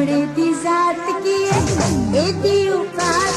चमड़े की जात की है